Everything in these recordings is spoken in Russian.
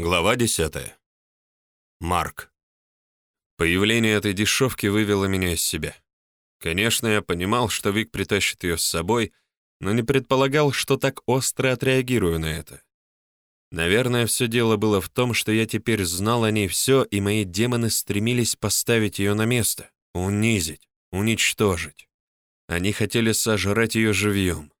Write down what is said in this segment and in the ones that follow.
Глава десятая. Марк. Появление этой дешевки вывело меня из себя. Конечно, я понимал, что Вик притащит ее с собой, но не предполагал, что так остро отреагирую на это. Наверное, все дело было в том, что я теперь знал о ней все, и мои демоны стремились поставить ее на место, унизить, уничтожить. Они хотели сожрать ее живьем.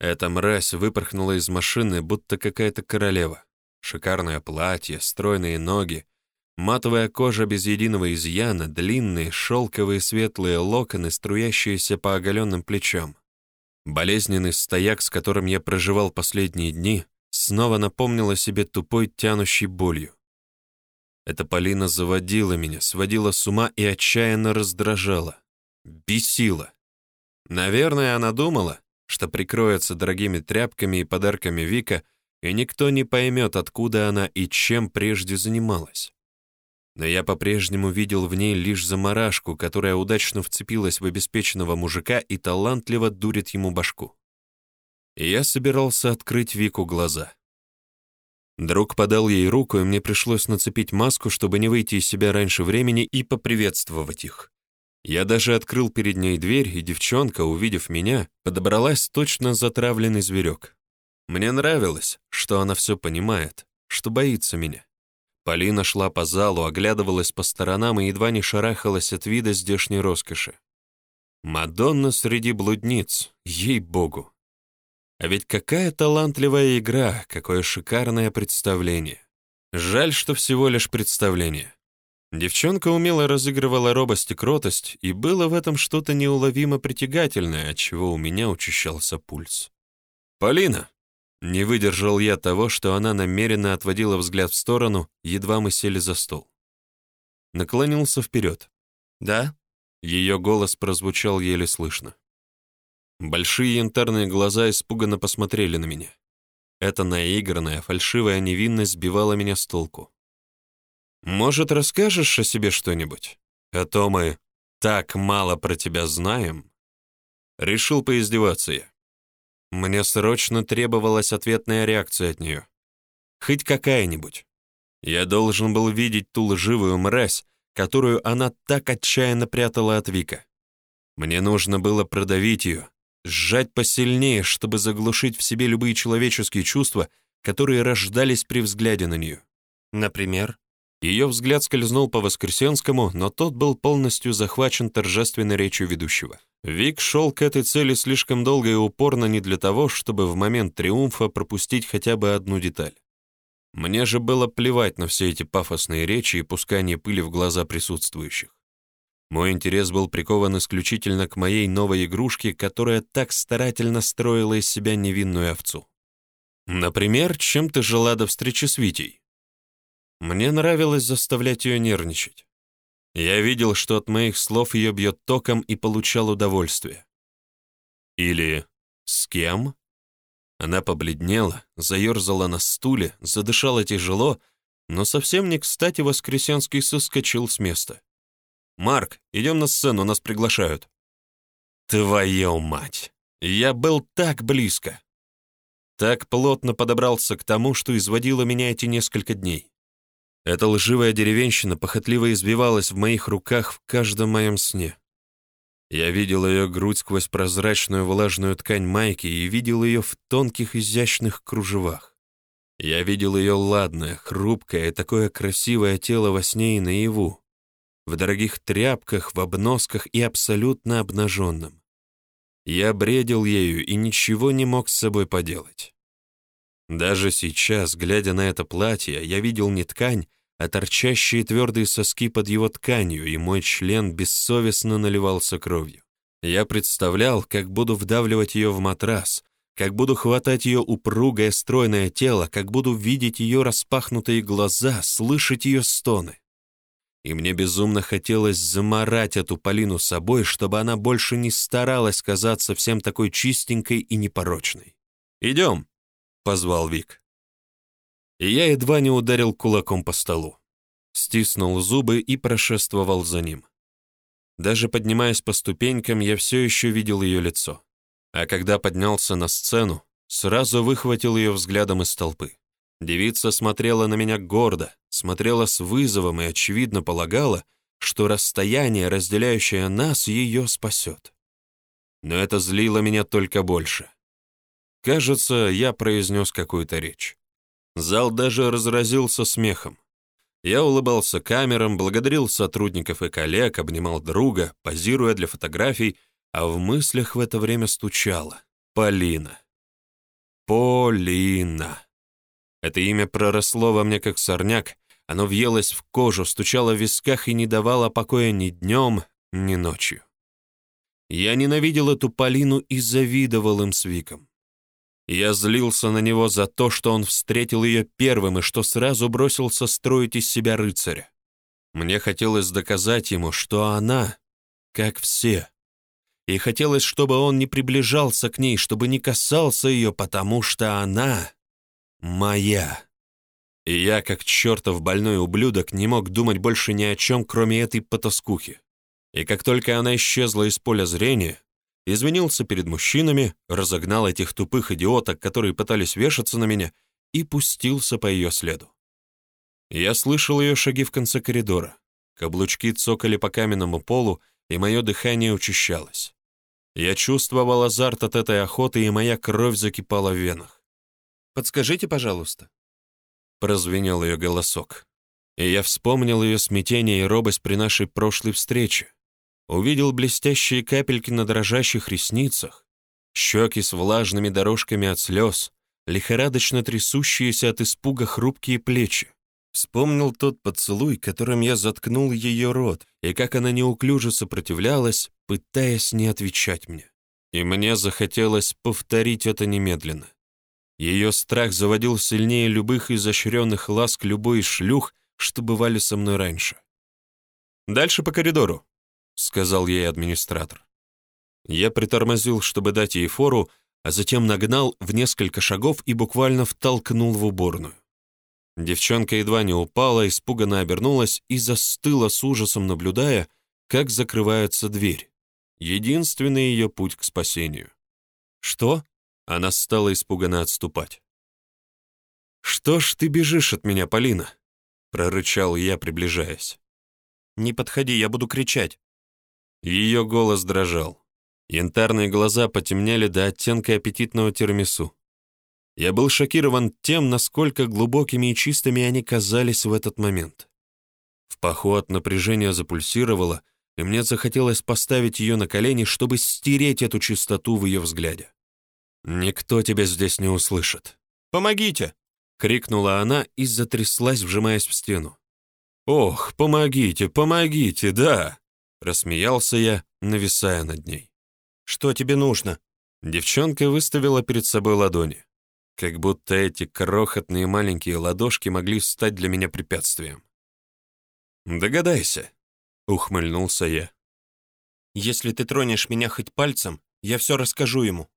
Эта мразь выпорхнула из машины, будто какая-то королева. Шикарное платье, стройные ноги, матовая кожа без единого изъяна, длинные шелковые светлые локоны, струящиеся по оголенным плечам. Болезненный стояк, с которым я проживал последние дни, снова напомнил о себе тупой тянущей болью. Эта Полина заводила меня, сводила с ума и отчаянно раздражала. Бесила. Наверное, она думала, что прикроется дорогими тряпками и подарками Вика — и никто не поймет, откуда она и чем прежде занималась. Но я по-прежнему видел в ней лишь заморашку, которая удачно вцепилась в обеспеченного мужика и талантливо дурит ему башку. И я собирался открыть Вику глаза. Друг подал ей руку, и мне пришлось нацепить маску, чтобы не выйти из себя раньше времени и поприветствовать их. Я даже открыл перед ней дверь, и девчонка, увидев меня, подобралась точно затравленный зверек. Мне нравилось, что она все понимает, что боится меня. Полина шла по залу, оглядывалась по сторонам и едва не шарахалась от вида здешней роскоши. Мадонна среди блудниц, ей-богу. А ведь какая талантливая игра, какое шикарное представление. Жаль, что всего лишь представление. Девчонка умело разыгрывала робость и кротость, и было в этом что-то неуловимо притягательное, от чего у меня учащался пульс. «Полина!» Не выдержал я того, что она намеренно отводила взгляд в сторону, едва мы сели за стол. Наклонился вперед. «Да?» Ее голос прозвучал еле слышно. Большие янтарные глаза испуганно посмотрели на меня. Эта наигранная, фальшивая невинность сбивала меня с толку. «Может, расскажешь о себе что-нибудь? А то мы так мало про тебя знаем». Решил поиздеваться я. Мне срочно требовалась ответная реакция от нее. Хоть какая-нибудь. Я должен был видеть ту лживую мразь, которую она так отчаянно прятала от Вика. Мне нужно было продавить ее, сжать посильнее, чтобы заглушить в себе любые человеческие чувства, которые рождались при взгляде на нее. Например, ее взгляд скользнул по Воскресенскому, но тот был полностью захвачен торжественной речью ведущего. Вик шел к этой цели слишком долго и упорно не для того, чтобы в момент триумфа пропустить хотя бы одну деталь. Мне же было плевать на все эти пафосные речи и пускание пыли в глаза присутствующих. Мой интерес был прикован исключительно к моей новой игрушке, которая так старательно строила из себя невинную овцу. Например, чем ты жила до встречи с Витей? Мне нравилось заставлять ее нервничать. Я видел, что от моих слов ее бьет током и получал удовольствие. Или «С кем?» Она побледнела, заерзала на стуле, задышала тяжело, но совсем не кстати Воскресенский соскочил с места. «Марк, идем на сцену, нас приглашают». «Твою мать! Я был так близко!» Так плотно подобрался к тому, что изводило меня эти несколько дней. Эта лживая деревенщина похотливо избивалась в моих руках в каждом моем сне. Я видел ее грудь сквозь прозрачную влажную ткань майки и видел ее в тонких изящных кружевах. Я видел ее ладное, хрупкое, такое красивое тело во сне и наяву, в дорогих тряпках, в обносках и абсолютно обнаженном. Я бредил ею и ничего не мог с собой поделать. Даже сейчас, глядя на это платье, я видел не ткань, а торчащие твердые соски под его тканью, и мой член бессовестно наливался кровью. Я представлял, как буду вдавливать ее в матрас, как буду хватать ее упругое стройное тело, как буду видеть ее распахнутые глаза, слышать ее стоны. И мне безумно хотелось заморать эту Полину собой, чтобы она больше не старалась казаться всем такой чистенькой и непорочной. «Идем», — позвал Вик я едва не ударил кулаком по столу. Стиснул зубы и прошествовал за ним. Даже поднимаясь по ступенькам, я все еще видел ее лицо. А когда поднялся на сцену, сразу выхватил ее взглядом из толпы. Девица смотрела на меня гордо, смотрела с вызовом и, очевидно, полагала, что расстояние, разделяющее нас, ее спасет. Но это злило меня только больше. Кажется, я произнес какую-то речь. Зал даже разразился смехом. Я улыбался камерам, благодарил сотрудников и коллег, обнимал друга, позируя для фотографий, а в мыслях в это время стучало. Полина. Полина. Это имя проросло во мне как сорняк, оно въелось в кожу, стучало в висках и не давало покоя ни днем, ни ночью. Я ненавидел эту Полину и завидовал им с Виком. Я злился на него за то, что он встретил ее первым и что сразу бросился строить из себя рыцаря. Мне хотелось доказать ему, что она, как все. И хотелось, чтобы он не приближался к ней, чтобы не касался ее, потому что она моя. И я, как чертов больной ублюдок, не мог думать больше ни о чем, кроме этой потаскухи. И как только она исчезла из поля зрения, извинился перед мужчинами, разогнал этих тупых идиоток, которые пытались вешаться на меня, и пустился по ее следу. Я слышал ее шаги в конце коридора. Каблучки цокали по каменному полу, и мое дыхание учащалось. Я чувствовал азарт от этой охоты, и моя кровь закипала в венах. «Подскажите, пожалуйста». Прозвенел ее голосок. И я вспомнил ее смятение и робость при нашей прошлой встрече увидел блестящие капельки на дрожащих ресницах, щеки с влажными дорожками от слез, лихорадочно трясущиеся от испуга хрупкие плечи. Вспомнил тот поцелуй, которым я заткнул ее рот, и как она неуклюже сопротивлялась, пытаясь не отвечать мне. И мне захотелось повторить это немедленно. Ее страх заводил сильнее любых изощренных ласк любой из шлюх, что бывали со мной раньше. «Дальше по коридору», — сказал ей администратор. Я притормозил, чтобы дать ей фору, а затем нагнал в несколько шагов и буквально втолкнул в уборную. Девчонка едва не упала, испуганно обернулась и застыла с ужасом, наблюдая, как закрывается дверь. Единственный ее путь к спасению. «Что?» — она стала испуганно отступать. «Что ж ты бежишь от меня, Полина?» — прорычал я, приближаясь. «Не подходи, я буду кричать». Ее голос дрожал. Янтарные глаза потемнели до оттенка аппетитного тирамису. Я был шокирован тем, насколько глубокими и чистыми они казались в этот момент. В паху от напряжения запульсировало, и мне захотелось поставить ее на колени, чтобы стереть эту чистоту в ее взгляде. «Никто тебя здесь не услышит». «Помогите!» — крикнула она и затряслась, вжимаясь в стену. «Ох, помогите, помогите, да!» Рассмеялся я, нависая над ней. «Что тебе нужно?» Девчонка выставила перед собой ладони. Как будто эти крохотные маленькие ладошки могли стать для меня препятствием. «Догадайся», — ухмыльнулся я. «Если ты тронешь меня хоть пальцем, я все расскажу ему».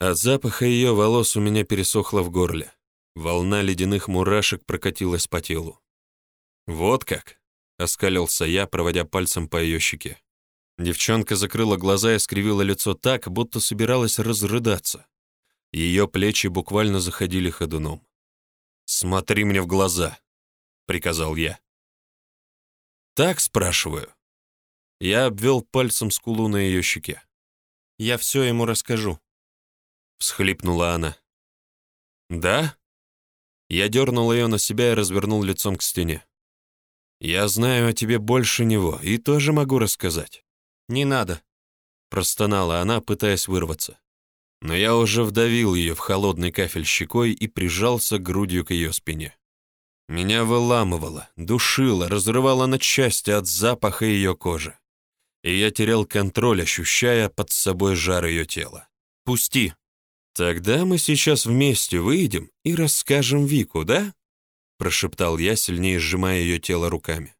От запаха ее волос у меня пересохло в горле. Волна ледяных мурашек прокатилась по телу. «Вот как?» Оскалился я, проводя пальцем по ее щеке. Девчонка закрыла глаза и скривила лицо так, будто собиралась разрыдаться. Ее плечи буквально заходили ходуном. «Смотри мне в глаза», — приказал я. «Так спрашиваю». Я обвел пальцем скулу на ее щеке. «Я все ему расскажу», — всхлипнула она. «Да?» Я дернул ее на себя и развернул лицом к стене. «Я знаю о тебе больше него и тоже могу рассказать». «Не надо», — простонала она, пытаясь вырваться. Но я уже вдавил ее в холодный кафель щекой и прижался грудью к ее спине. Меня выламывало, душило, разрывало на части от запаха ее кожи. И я терял контроль, ощущая под собой жар ее тела. «Пусти!» «Тогда мы сейчас вместе выйдем и расскажем Вику, да?» Прошептал я, сильнее сжимая ее тело руками.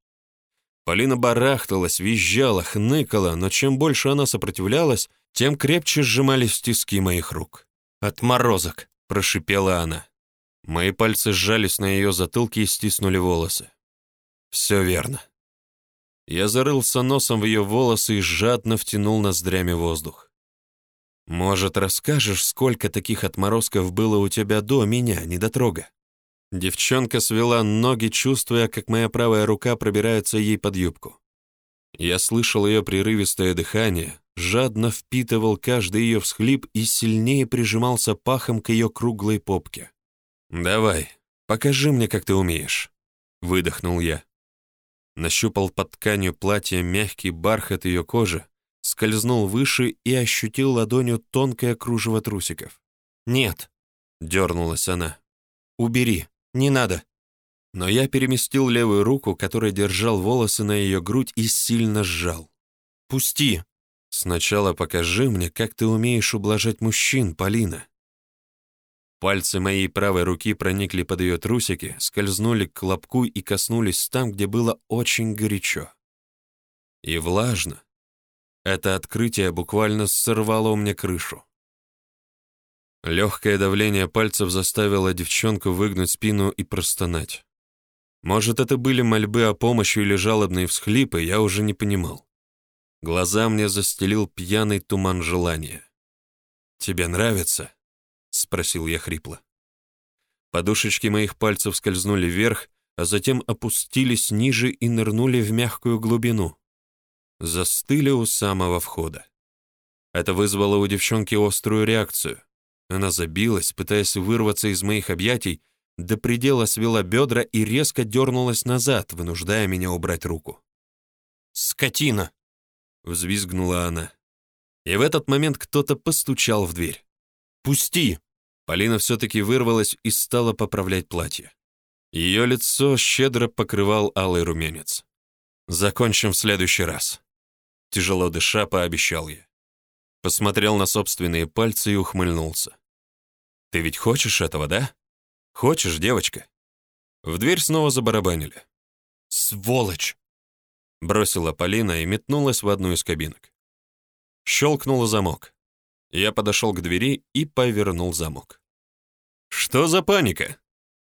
Полина барахталась, визжала, хныкала, но чем больше она сопротивлялась, тем крепче сжимались тиски моих рук. «Отморозок!» — прошипела она. Мои пальцы сжались на ее затылке и стиснули волосы. «Все верно». Я зарылся носом в ее волосы и жадно втянул ноздрями воздух. «Может, расскажешь, сколько таких отморозков было у тебя до меня, недотрога?» Девчонка свела ноги, чувствуя, как моя правая рука пробирается ей под юбку. Я слышал ее прерывистое дыхание, жадно впитывал каждый ее всхлип и сильнее прижимался пахом к ее круглой попке. «Давай, покажи мне, как ты умеешь», — выдохнул я. Нащупал под тканью платья мягкий бархат ее кожи, скользнул выше и ощутил ладонью тонкое кружево трусиков. «Нет», — дернулась она. «убери, не надо». Но я переместил левую руку, которая держал волосы на ее грудь, и сильно сжал. «Пусти!» «Сначала покажи мне, как ты умеешь ублажать мужчин, Полина». Пальцы моей правой руки проникли под ее трусики, скользнули к лобку и коснулись там, где было очень горячо. И влажно. Это открытие буквально сорвало меня крышу. Легкое давление пальцев заставило девчонку выгнуть спину и простонать. Может, это были мольбы о помощи или жалобные всхлипы, я уже не понимал. Глаза мне застелил пьяный туман желания. «Тебе нравится?» — спросил я хрипло. Подушечки моих пальцев скользнули вверх, а затем опустились ниже и нырнули в мягкую глубину. Застыли у самого входа. Это вызвало у девчонки острую реакцию. Она забилась, пытаясь вырваться из моих объятий, до предела свела бедра и резко дернулась назад, вынуждая меня убрать руку. «Скотина!» — взвизгнула она. И в этот момент кто-то постучал в дверь. «Пусти!» Полина все-таки вырвалась и стала поправлять платье. Ее лицо щедро покрывал алый румянец. «Закончим в следующий раз». Тяжело дыша, пообещал я. Посмотрел на собственные пальцы и ухмыльнулся. «Ты ведь хочешь этого, да? Хочешь, девочка?» В дверь снова забарабанили. «Сволочь!» Бросила Полина и метнулась в одну из кабинок. Щелкнул замок. Я подошел к двери и повернул замок. «Что за паника?»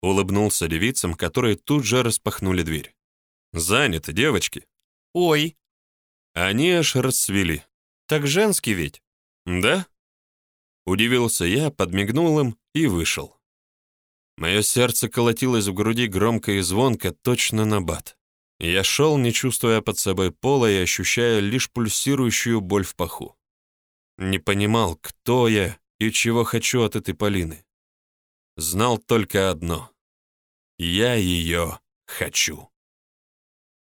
Улыбнулся девицам, которые тут же распахнули дверь. «Заняты, девочки». «Ой!» Они аж расцвели. «Так женский ведь?» «Да?» Удивился я, подмигнул им и вышел. Мое сердце колотилось в груди громко и звонко, точно на бат. Я шел, не чувствуя под собой пола и ощущая лишь пульсирующую боль в паху. Не понимал, кто я и чего хочу от этой Полины. Знал только одно. Я ее хочу.